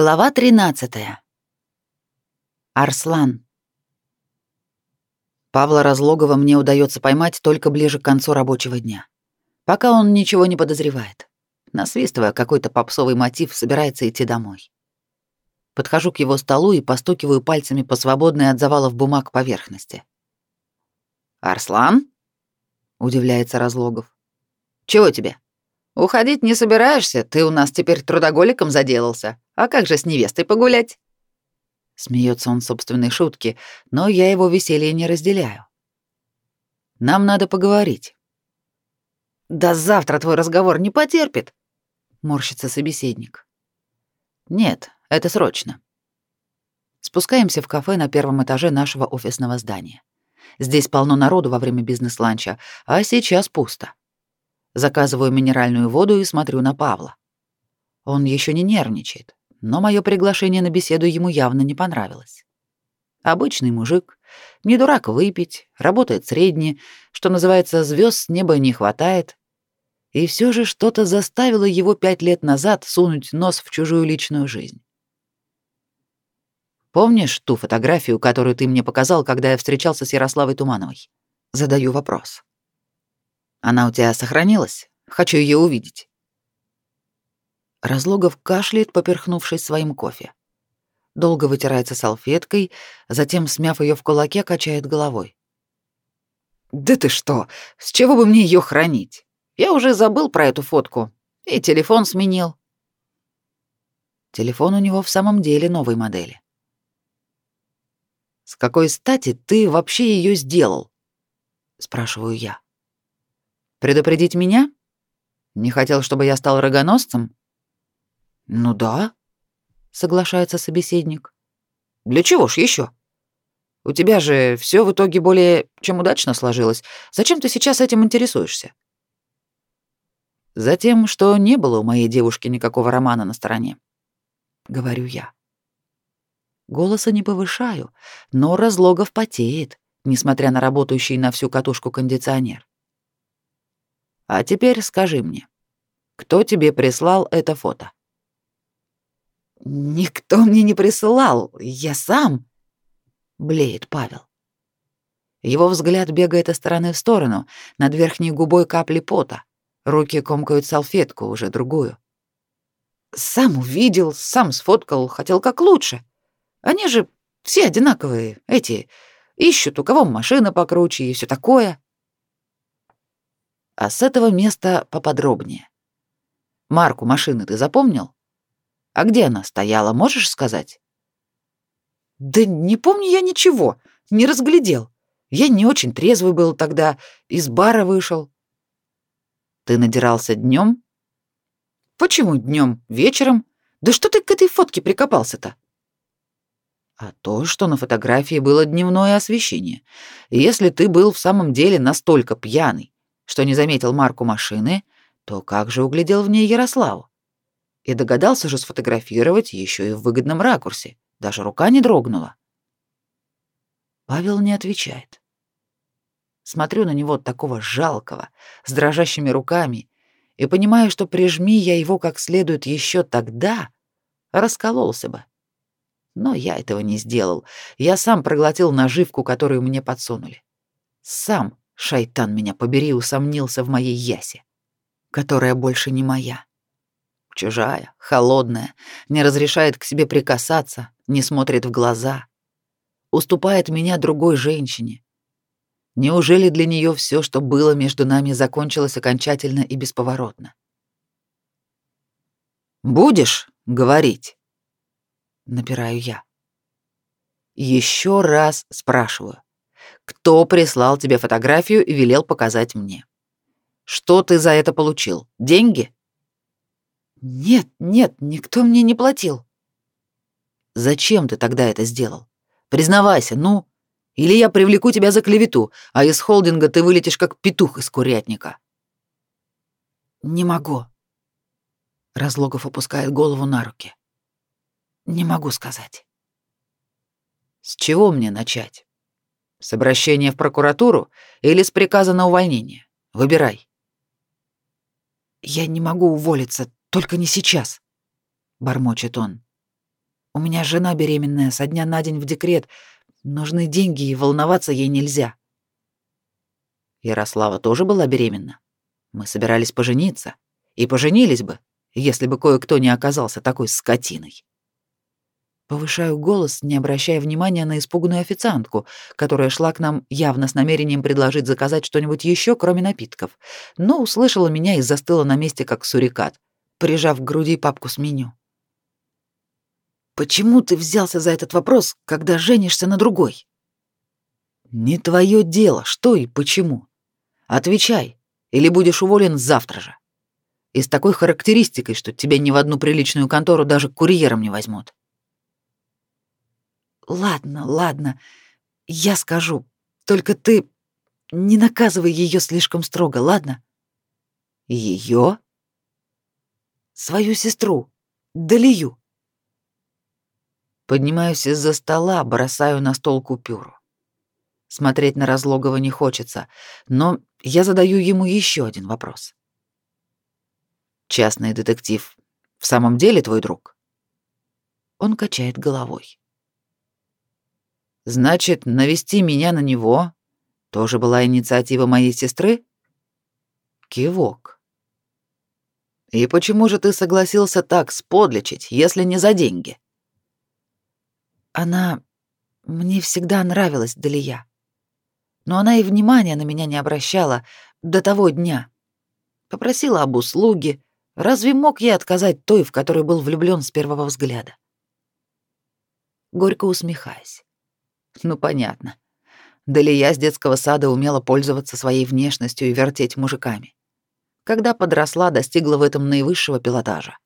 Глава 13. Арслан. Павла Разлогова мне удается поймать только ближе к концу рабочего дня. Пока он ничего не подозревает. Насвистывая какой-то попсовый мотив, собирается идти домой. Подхожу к его столу и постукиваю пальцами по свободной от завалов бумаг поверхности. «Арслан?» — удивляется Разлогов. «Чего тебе? Уходить не собираешься? Ты у нас теперь трудоголиком заделался. А как же с невестой погулять?» Смеется он собственной шутки, но я его веселье не разделяю. «Нам надо поговорить». «Да завтра твой разговор не потерпит», — морщится собеседник. «Нет, это срочно». Спускаемся в кафе на первом этаже нашего офисного здания. Здесь полно народу во время бизнес-ланча, а сейчас пусто. Заказываю минеральную воду и смотрю на Павла. Он еще не нервничает, но мое приглашение на беседу ему явно не понравилось. Обычный мужик, не дурак выпить, работает средне, что называется, звезд с неба не хватает. И все же что-то заставило его пять лет назад сунуть нос в чужую личную жизнь. Помнишь ту фотографию, которую ты мне показал, когда я встречался с Ярославой Тумановой? Задаю вопрос. Она у тебя сохранилась? Хочу ее увидеть. Разлогов кашляет, поперхнувшись своим кофе. Долго вытирается салфеткой, затем, смяв ее в кулаке, качает головой. «Да ты что? С чего бы мне ее хранить? Я уже забыл про эту фотку. И телефон сменил». Телефон у него в самом деле новой модели. «С какой стати ты вообще ее сделал?» — спрашиваю я. «Предупредить меня? Не хотел, чтобы я стал рогоносцем?» «Ну да», — соглашается собеседник. «Для чего ж еще? У тебя же все в итоге более чем удачно сложилось. Зачем ты сейчас этим интересуешься?» «Затем, что не было у моей девушки никакого романа на стороне», — говорю я. Голоса не повышаю, но разлогов потеет, несмотря на работающий на всю катушку кондиционер. А теперь скажи мне, кто тебе прислал это фото? Никто мне не присылал, я сам, блеет Павел. Его взгляд бегает из стороны в сторону, над верхней губой капли пота. Руки комкают салфетку, уже другую. Сам увидел, сам сфоткал, хотел как лучше. Они же все одинаковые, эти, ищут, у кого машина покруче и все такое. А с этого места поподробнее. Марку машины ты запомнил? А где она стояла, можешь сказать? Да не помню я ничего, не разглядел. Я не очень трезвый был тогда, из бара вышел. Ты надирался днем? Почему днем? Вечером? Да что ты к этой фотке прикопался-то? а то, что на фотографии было дневное освещение. Если ты был в самом деле настолько пьяный, что не заметил марку машины, то как же углядел в ней Ярославу? И догадался же сфотографировать еще и в выгодном ракурсе. Даже рука не дрогнула. Павел не отвечает. Смотрю на него такого жалкого, с дрожащими руками, и понимаю, что прижми я его как следует еще тогда, раскололся бы. Но я этого не сделал. Я сам проглотил наживку, которую мне подсунули. Сам, шайтан меня побери, усомнился в моей ясе, которая больше не моя. Чужая, холодная, не разрешает к себе прикасаться, не смотрит в глаза. Уступает меня другой женщине. Неужели для нее все, что было между нами, закончилось окончательно и бесповоротно? «Будешь говорить?» напираю я. Еще раз спрашиваю. Кто прислал тебе фотографию и велел показать мне? Что ты за это получил? Деньги? Нет, нет, никто мне не платил. Зачем ты тогда это сделал? Признавайся, ну, или я привлеку тебя за клевету, а из холдинга ты вылетишь как петух из курятника. Не могу. Разлогов опускает голову на руки. Не могу сказать. С чего мне начать? С обращения в прокуратуру или с приказа на увольнение? Выбирай. Я не могу уволиться, только не сейчас, бормочет он. У меня жена беременная, со дня на день в декрет. Нужны деньги, и волноваться ей нельзя. Ярослава тоже была беременна. Мы собирались пожениться. И поженились бы, если бы кое-кто не оказался такой скотиной. Повышаю голос, не обращая внимания на испуганную официантку, которая шла к нам явно с намерением предложить заказать что-нибудь еще, кроме напитков, но услышала меня и застыла на месте, как сурикат, прижав к груди папку с меню. «Почему ты взялся за этот вопрос, когда женишься на другой?» «Не твое дело, что и почему. Отвечай, или будешь уволен завтра же. И с такой характеристикой, что тебя ни в одну приличную контору даже курьером не возьмут». «Ладно, ладно, я скажу. Только ты не наказывай ее слишком строго, ладно?» Ее? Свою сестру, Далию. Поднимаюсь из-за стола, бросаю на стол купюру. Смотреть на Разлогова не хочется, но я задаю ему еще один вопрос. «Частный детектив в самом деле твой друг?» Он качает головой. «Значит, навести меня на него тоже была инициатива моей сестры?» Кивок. «И почему же ты согласился так сподличить, если не за деньги?» Она... Мне всегда нравилась Далия. Но она и внимания на меня не обращала до того дня. Попросила об услуге. Разве мог я отказать той, в которой был влюблён с первого взгляда? Горько усмехаясь. Ну, понятно. Далия с детского сада умела пользоваться своей внешностью и вертеть мужиками. Когда подросла, достигла в этом наивысшего пилотажа.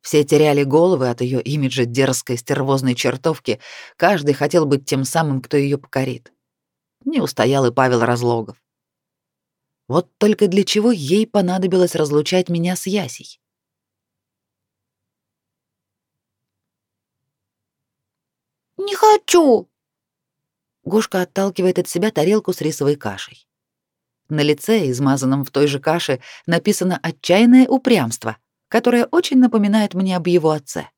Все теряли головы от ее имиджа дерзкой стервозной чертовки, каждый хотел быть тем самым, кто ее покорит. Не устоял и Павел Разлогов. Вот только для чего ей понадобилось разлучать меня с Ясей? «Не хочу!» Гошка отталкивает от себя тарелку с рисовой кашей. На лице, измазанном в той же каше, написано отчаянное упрямство — которая очень напоминает мне об его отце.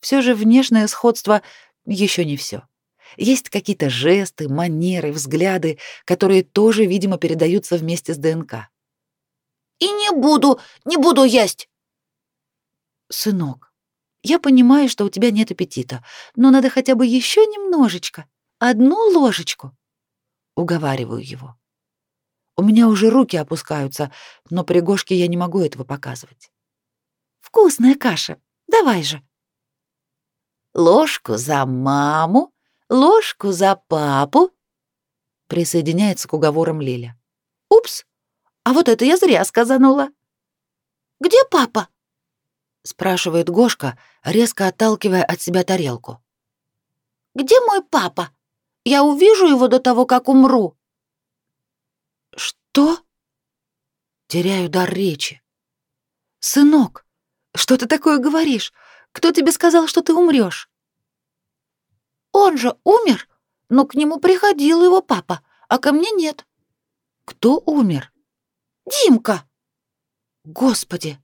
Все же внешнее сходство еще не все. Есть какие-то жесты, манеры, взгляды, которые тоже, видимо, передаются вместе с ДНК. «И не буду, не буду есть!» «Сынок, я понимаю, что у тебя нет аппетита, но надо хотя бы еще немножечко, одну ложечку». Уговариваю его. У меня уже руки опускаются, но при Гошке я не могу этого показывать. Вкусная каша. Давай же. Ложку за маму, ложку за папу. Присоединяется к уговорам Лиля. Упс. А вот это я зря сказанула. Где папа? спрашивает Гошка, резко отталкивая от себя тарелку. Где мой папа? Я увижу его до того, как умру. Что? Теряю дар речи. Сынок, что ты такое говоришь? Кто тебе сказал, что ты умрёшь? Он же умер, но к нему приходил его папа, а ко мне нет. Кто умер? Димка. Господи.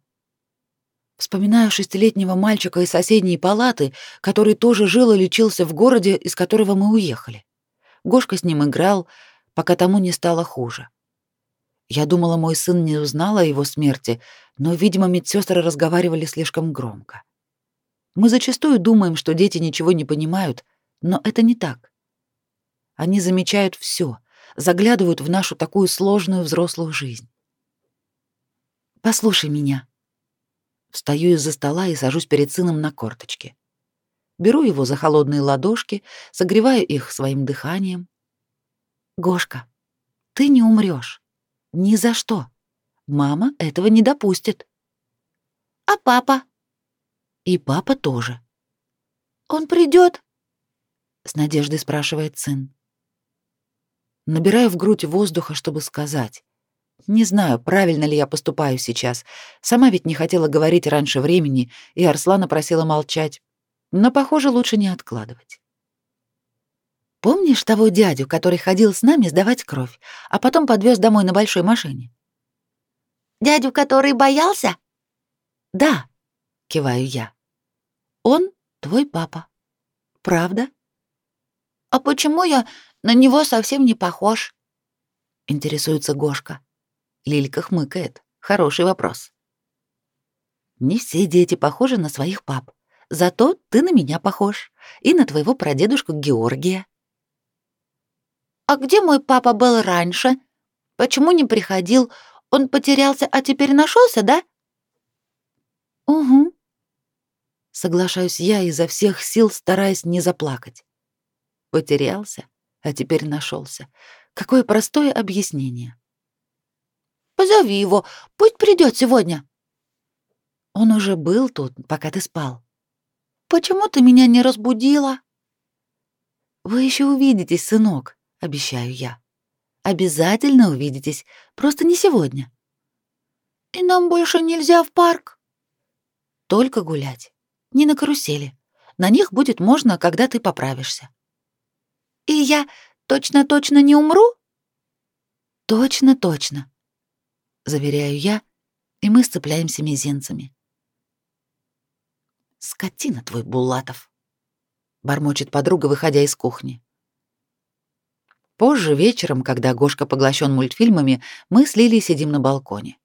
Вспоминаю шестилетнего мальчика из соседней палаты, который тоже жил и лечился в городе, из которого мы уехали. Гошка с ним играл, пока тому не стало хуже. Я думала, мой сын не узнал о его смерти, но, видимо, медсестры разговаривали слишком громко. Мы зачастую думаем, что дети ничего не понимают, но это не так. Они замечают все, заглядывают в нашу такую сложную взрослую жизнь. Послушай меня. Встаю из-за стола и сажусь перед сыном на корточки. Беру его за холодные ладошки, согреваю их своим дыханием. Гошка, ты не умрешь. Ни за что. Мама этого не допустит. А папа? И папа тоже. Он придет? С надеждой спрашивает сын. Набираю в грудь воздуха, чтобы сказать. Не знаю, правильно ли я поступаю сейчас. Сама ведь не хотела говорить раньше времени, и Арслана просила молчать. Но, похоже, лучше не откладывать. Помнишь того дядю, который ходил с нами сдавать кровь, а потом подвез домой на большой машине? Дядю, который боялся? Да, киваю я. Он Твой папа. Правда? А почему я на него совсем не похож? Интересуется Гошка. Лилька хмыкает. Хороший вопрос. Не все дети похожи на своих пап. Зато ты на меня похож. И на твоего прадедушку Георгия. А где мой папа был раньше? Почему не приходил? Он потерялся, а теперь нашелся, да? Угу. Соглашаюсь я изо всех сил, стараясь не заплакать. Потерялся, а теперь нашелся. Какое простое объяснение. Позови его, пусть придет сегодня. Он уже был тут, пока ты спал. Почему ты меня не разбудила? Вы еще увидитесь, сынок, обещаю я. Обязательно увидитесь, просто не сегодня. И нам больше нельзя в парк. Только гулять, не на карусели. На них будет можно, когда ты поправишься. И я точно-точно не умру? Точно-точно, заверяю я, и мы сцепляемся мизинцами. Скотина твой Булатов, бормочет подруга, выходя из кухни. Позже вечером, когда Гошка поглощен мультфильмами, мы с Лилией сидим на балконе.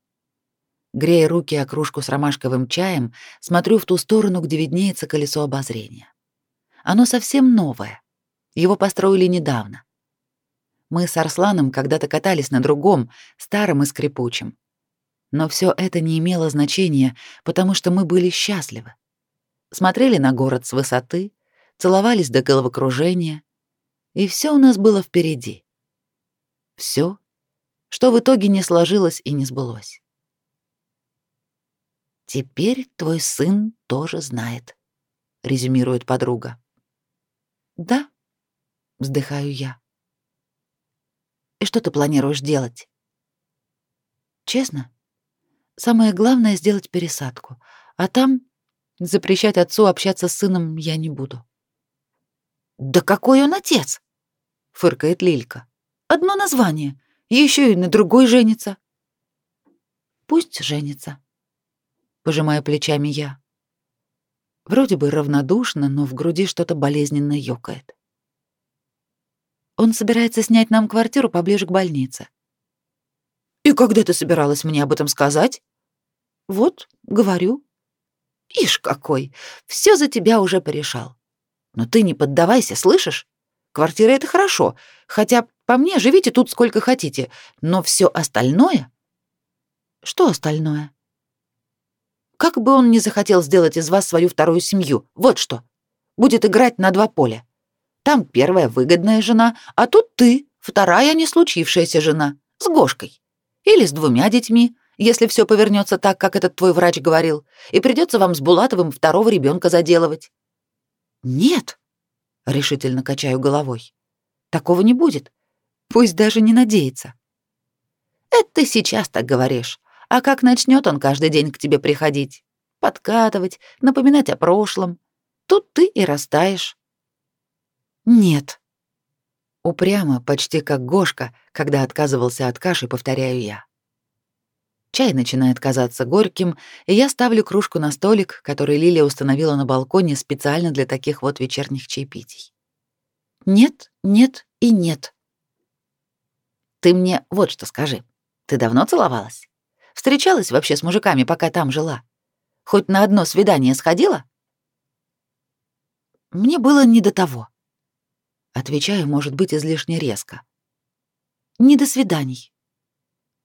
Грея руки о кружку с ромашковым чаем, смотрю в ту сторону, где виднеется колесо обозрения. Оно совсем новое. Его построили недавно. Мы с Арсланом когда-то катались на другом, старом и скрипучем. Но все это не имело значения, потому что мы были счастливы смотрели на город с высоты, целовались до головокружения, и все у нас было впереди. Все, что в итоге не сложилось и не сбылось. Теперь твой сын тоже знает, резюмирует подруга. Да, вздыхаю я. И что ты планируешь делать? Честно, самое главное сделать пересадку, а там Запрещать отцу общаться с сыном я не буду. Да какой он отец? Фыркает Лилька. Одно название, еще и на другой женится. Пусть женится. Пожимая плечами я. Вроде бы равнодушно, но в груди что-то болезненно ёкает. Он собирается снять нам квартиру поближе к больнице. И когда ты собиралась мне об этом сказать? Вот, говорю. Ишь какой! Все за тебя уже порешал. Но ты не поддавайся, слышишь? Квартира — это хорошо, хотя, по мне, живите тут сколько хотите, но все остальное... Что остальное? Как бы он ни захотел сделать из вас свою вторую семью, вот что. Будет играть на два поля. Там первая выгодная жена, а тут ты, вторая не случившаяся жена, с Гошкой. Или с двумя детьми, если все повернется так, как этот твой врач говорил, и придется вам с Булатовым второго ребенка заделывать. Нет, решительно качаю головой. Такого не будет. Пусть даже не надеется. Это ты сейчас так говоришь. А как начнет он каждый день к тебе приходить, подкатывать, напоминать о прошлом, тут ты и растаешь. Нет. Упрямо, почти как Гошка, когда отказывался от каши, повторяю я. Чай начинает казаться горьким, и я ставлю кружку на столик, который Лилия установила на балконе специально для таких вот вечерних чаепитий. Нет, нет и нет. Ты мне вот что скажи. Ты давно целовалась? Встречалась вообще с мужиками, пока там жила? Хоть на одно свидание сходила? Мне было не до того. Отвечаю, может быть, излишне резко. Не до свиданий.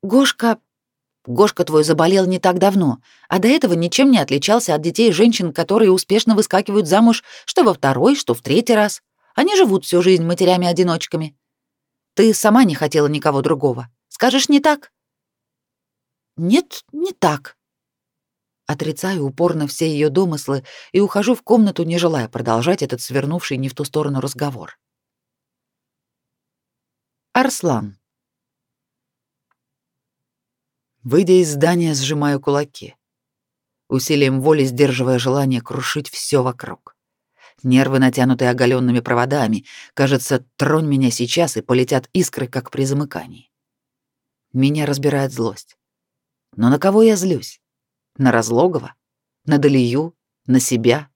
Гошка Гошка твой заболел не так давно, а до этого ничем не отличался от детей женщин, которые успешно выскакивают замуж что во второй, что в третий раз. Они живут всю жизнь матерями-одиночками. Ты сама не хотела никого другого. Скажешь, не так? Нет, не так. Отрицаю упорно все ее домыслы и ухожу в комнату, не желая продолжать этот свернувший не в ту сторону разговор. Арслан. Выйдя из здания, сжимаю кулаки. Усилием воли сдерживая желание крушить все вокруг. Нервы натянуты оголенными проводами. Кажется, тронь меня сейчас, и полетят искры, как при замыкании. Меня разбирает злость. Но на кого я злюсь? На Разлогова? На Далию? На себя?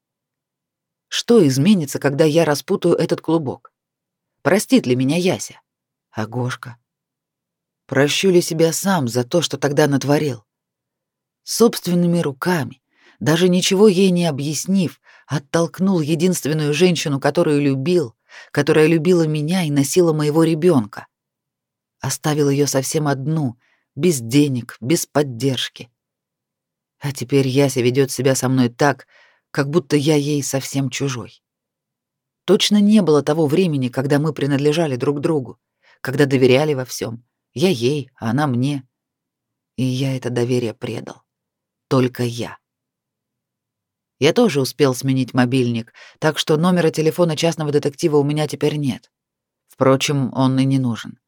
Что изменится, когда я распутаю этот клубок? Простит ли меня Яся? А Гошка? Прощу ли себя сам за то, что тогда натворил? Собственными руками, даже ничего ей не объяснив, оттолкнул единственную женщину, которую любил, которая любила меня и носила моего ребенка. Оставил ее совсем одну, без денег, без поддержки. А теперь Яся ведет себя со мной так, как будто я ей совсем чужой. Точно не было того времени, когда мы принадлежали друг другу, когда доверяли во всем. Я ей, а она мне. И я это доверие предал. Только я. Я тоже успел сменить мобильник, так что номера телефона частного детектива у меня теперь нет. Впрочем, он и не нужен.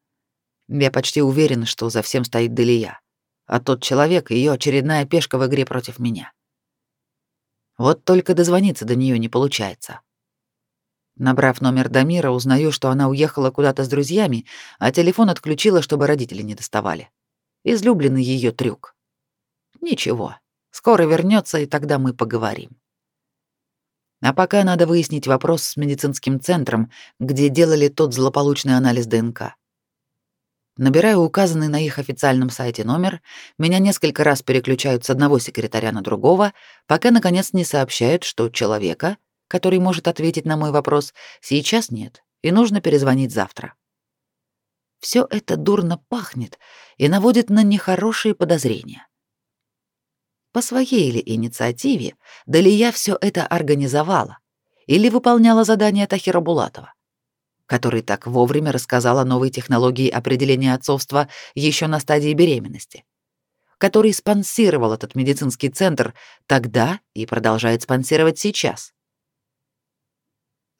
Я почти уверен, что за всем стоит Делия, а тот человек — ее очередная пешка в игре против меня. Вот только дозвониться до нее не получается. Набрав номер Дамира, узнаю, что она уехала куда-то с друзьями, а телефон отключила, чтобы родители не доставали. Излюбленный ее трюк. Ничего, скоро вернется, и тогда мы поговорим. А пока надо выяснить вопрос с медицинским центром, где делали тот злополучный анализ ДНК. Набираю указанный на их официальном сайте номер, меня несколько раз переключают с одного секретаря на другого, пока наконец не сообщают, что человека, который может ответить на мой вопрос, сейчас нет, и нужно перезвонить завтра. Все это дурно пахнет и наводит на нехорошие подозрения. По своей ли инициативе Далия все это организовала или выполняла задание Тахира Булатова, который так вовремя рассказал о новой технологии определения отцовства еще на стадии беременности, который спонсировал этот медицинский центр тогда и продолжает спонсировать сейчас.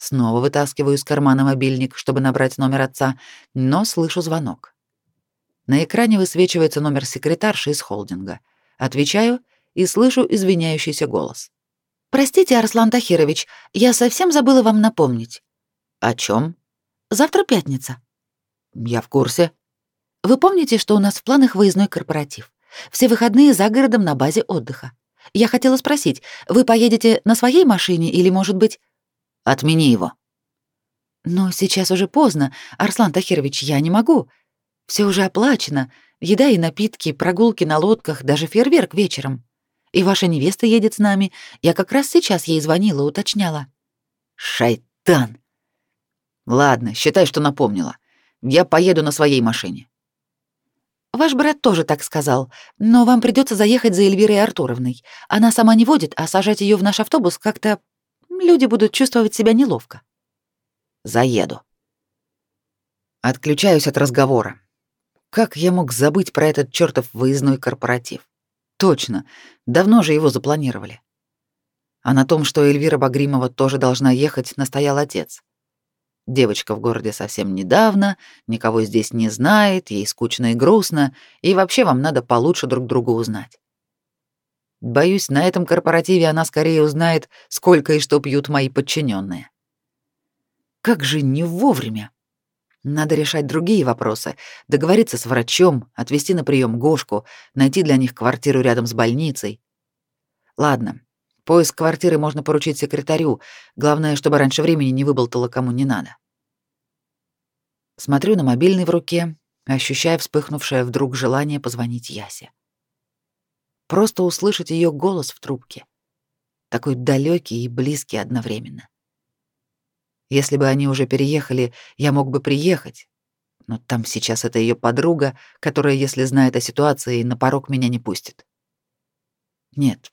Снова вытаскиваю из кармана мобильник, чтобы набрать номер отца, но слышу звонок. На экране высвечивается номер секретарши из холдинга. Отвечаю — и слышу извиняющийся голос. «Простите, Арслан Тахирович, я совсем забыла вам напомнить». «О чем? «Завтра пятница». «Я в курсе». «Вы помните, что у нас в планах выездной корпоратив? Все выходные за городом на базе отдыха. Я хотела спросить, вы поедете на своей машине или, может быть...» «Отмени его». «Но сейчас уже поздно, Арслан Тахирович, я не могу. Все уже оплачено. Еда и напитки, прогулки на лодках, даже фейерверк вечером». И ваша невеста едет с нами. Я как раз сейчас ей звонила, уточняла». «Шайтан!» «Ладно, считай, что напомнила. Я поеду на своей машине». «Ваш брат тоже так сказал, но вам придется заехать за Эльвирой Артуровной. Она сама не водит, а сажать ее в наш автобус как-то... Люди будут чувствовать себя неловко». «Заеду». Отключаюсь от разговора. Как я мог забыть про этот чертов выездной корпоратив? Точно, давно же его запланировали. А на том, что Эльвира Багримова тоже должна ехать, настоял отец. Девочка в городе совсем недавно, никого здесь не знает, ей скучно и грустно, и вообще вам надо получше друг друга узнать. Боюсь, на этом корпоративе она скорее узнает, сколько и что пьют мои подчиненные. Как же не вовремя. Надо решать другие вопросы, договориться с врачом, отвезти на прием Гошку, найти для них квартиру рядом с больницей. Ладно, поиск квартиры можно поручить секретарю, главное, чтобы раньше времени не выболтало кому не надо. Смотрю на мобильный в руке, ощущая вспыхнувшее вдруг желание позвонить Ясе. Просто услышать ее голос в трубке. Такой далекий и близкий одновременно. Если бы они уже переехали, я мог бы приехать. Но там сейчас это ее подруга, которая, если знает о ситуации, на порог меня не пустит. Нет.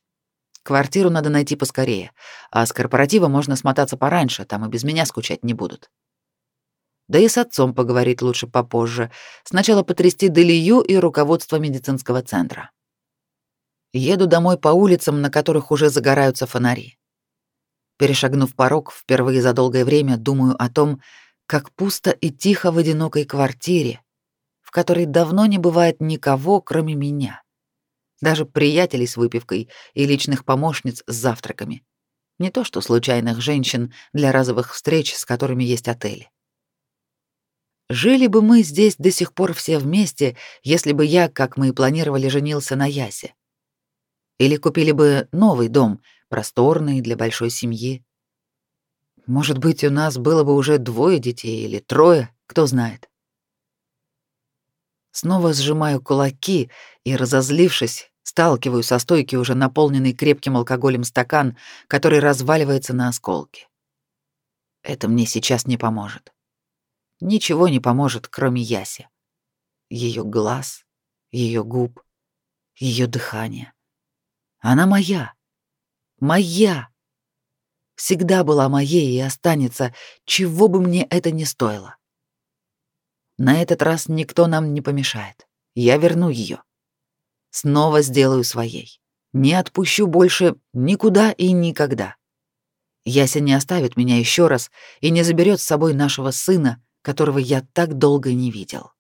Квартиру надо найти поскорее, а с корпоратива можно смотаться пораньше, там и без меня скучать не будут. Да и с отцом поговорить лучше попозже. Сначала потрясти Делию и руководство медицинского центра. Еду домой по улицам, на которых уже загораются фонари. Перешагнув порог, впервые за долгое время думаю о том, как пусто и тихо в одинокой квартире, в которой давно не бывает никого, кроме меня. Даже приятелей с выпивкой и личных помощниц с завтраками. Не то что случайных женщин для разовых встреч, с которыми есть отели. Жили бы мы здесь до сих пор все вместе, если бы я, как мы и планировали, женился на Ясе. Или купили бы новый дом — просторный для большой семьи. Может быть, у нас было бы уже двое детей или трое, кто знает. Снова сжимаю кулаки и, разозлившись, сталкиваю со стойки уже наполненный крепким алкоголем стакан, который разваливается на осколки. Это мне сейчас не поможет. Ничего не поможет, кроме Яси. Ее глаз, ее губ, ее дыхание. Она моя. Моя. Всегда была моей и останется, чего бы мне это ни стоило. На этот раз никто нам не помешает. Я верну ее. Снова сделаю своей. Не отпущу больше никуда и никогда. Яся не оставит меня еще раз и не заберет с собой нашего сына, которого я так долго не видел.